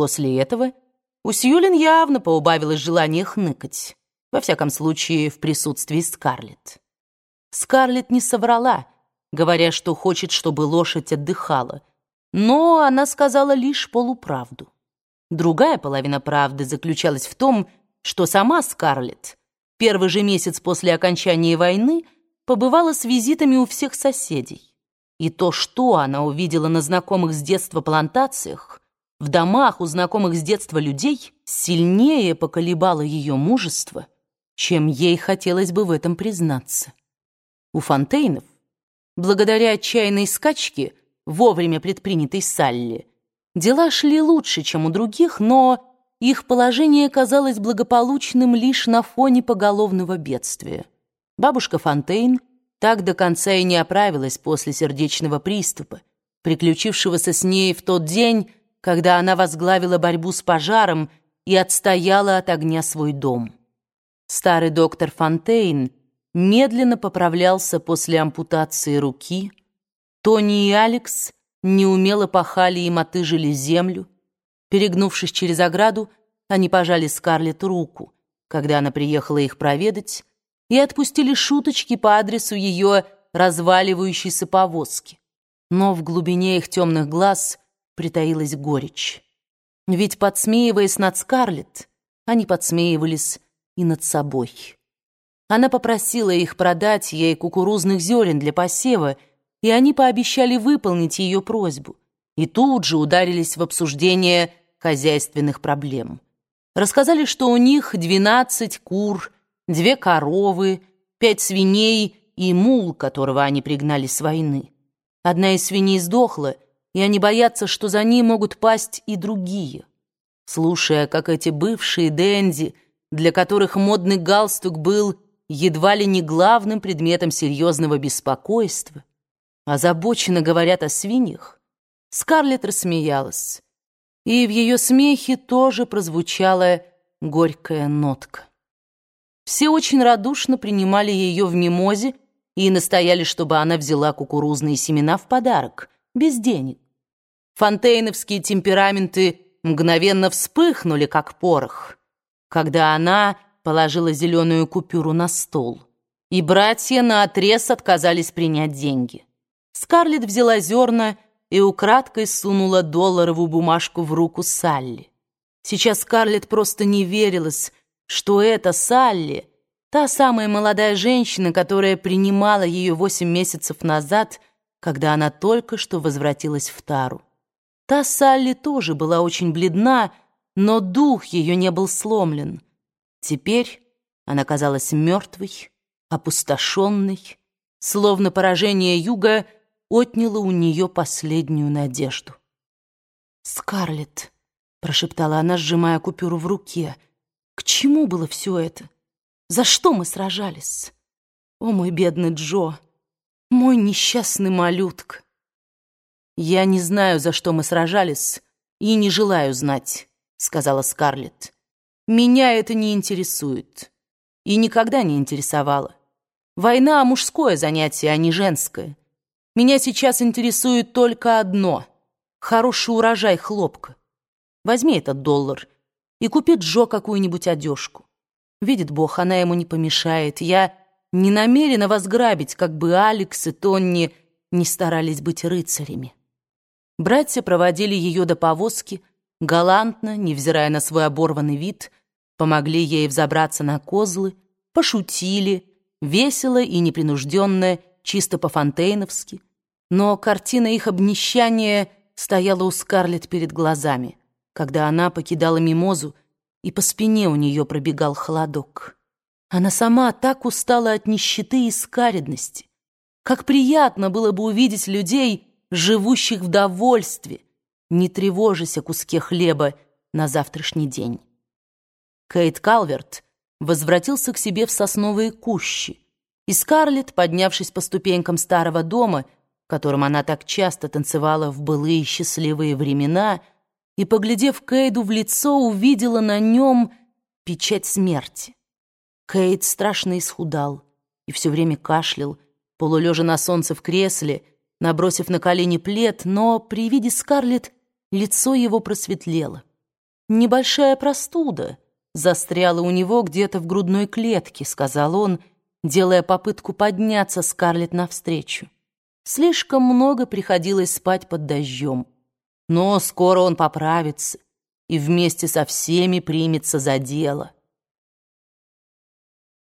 После этого у Сьюлин явно поубавилось желание хныкать, во всяком случае в присутствии Скарлетт. Скарлетт не соврала, говоря, что хочет, чтобы лошадь отдыхала, но она сказала лишь полуправду. Другая половина правды заключалась в том, что сама Скарлетт первый же месяц после окончания войны побывала с визитами у всех соседей. И то, что она увидела на знакомых с детства плантациях, в домах у знакомых с детства людей, сильнее поколебало ее мужество, чем ей хотелось бы в этом признаться. У Фонтейнов, благодаря отчаянной скачке, вовремя предпринятой Салли, дела шли лучше, чем у других, но их положение казалось благополучным лишь на фоне поголовного бедствия. Бабушка Фонтейн так до конца и не оправилась после сердечного приступа, приключившегося с ней в тот день, когда она возглавила борьбу с пожаром и отстояла от огня свой дом. Старый доктор Фонтейн медленно поправлялся после ампутации руки. Тони и Алекс неумело пахали и мотыжили землю. Перегнувшись через ограду, они пожали Скарлетт руку, когда она приехала их проведать, и отпустили шуточки по адресу ее разваливающейся повозки. Но в глубине их темных глаз притаилась горечь. Ведь, подсмеиваясь над Скарлетт, они подсмеивались и над собой. Она попросила их продать ей кукурузных зерен для посева, и они пообещали выполнить ее просьбу, и тут же ударились в обсуждение хозяйственных проблем. Рассказали, что у них двенадцать кур, две коровы, пять свиней и мул, которого они пригнали с войны. Одна из свиней сдохла, и они боятся, что за ней могут пасть и другие. Слушая, как эти бывшие денди, для которых модный галстук был едва ли не главным предметом серьезного беспокойства, озабоченно говорят о свиньях, Скарлетт рассмеялась, и в ее смехе тоже прозвучала горькая нотка. Все очень радушно принимали ее в мимозе и настояли, чтобы она взяла кукурузные семена в подарок, без денег. Фонтейновские темпераменты мгновенно вспыхнули, как порох, когда она положила зеленую купюру на стол, и братья наотрез отказались принять деньги. Скарлетт взяла зерна и украдкой сунула долларовую бумажку в руку Салли. Сейчас Скарлетт просто не верилась, что это Салли, та самая молодая женщина, которая принимала ее восемь месяцев назад, когда она только что возвратилась в Тару. Та Салли тоже была очень бледна, но дух ее не был сломлен. Теперь она казалась мертвой, опустошенной, словно поражение юга отняло у нее последнюю надежду. «Скарлетт», — прошептала она, сжимая купюру в руке, — к чему было все это? За что мы сражались? О, мой бедный Джо, мой несчастный малютка. Я не знаю, за что мы сражались, и не желаю знать, сказала Скарлетт. Меня это не интересует и никогда не интересовало. Война — мужское занятие, а не женское. Меня сейчас интересует только одно — хороший урожай хлопка. Возьми этот доллар — и купит Джо какую-нибудь одежку. Видит Бог, она ему не помешает. Я не намерена вас грабить, как бы Алекс и Тонни не старались быть рыцарями. Братья проводили ее до повозки, галантно, невзирая на свой оборванный вид, помогли ей взобраться на козлы, пошутили, весело и непринужденно, чисто по-фонтейновски. Но картина их обнищания стояла у Скарлетт перед глазами когда она покидала мимозу, и по спине у нее пробегал холодок. Она сама так устала от нищеты и скаредности. Как приятно было бы увидеть людей, живущих в довольстве, не тревожась о куске хлеба на завтрашний день. Кейт Калверт возвратился к себе в сосновые кущи, и Скарлетт, поднявшись по ступенькам старого дома, в котором она так часто танцевала в былые счастливые времена, и, поглядев Кейду в лицо, увидела на нем печать смерти. Кейд страшно исхудал и все время кашлял, полулежа на солнце в кресле, набросив на колени плед, но при виде Скарлетт лицо его просветлело. «Небольшая простуда застряла у него где-то в грудной клетке», — сказал он, делая попытку подняться Скарлетт навстречу. Слишком много приходилось спать под дождем. Но скоро он поправится и вместе со всеми примется за дело.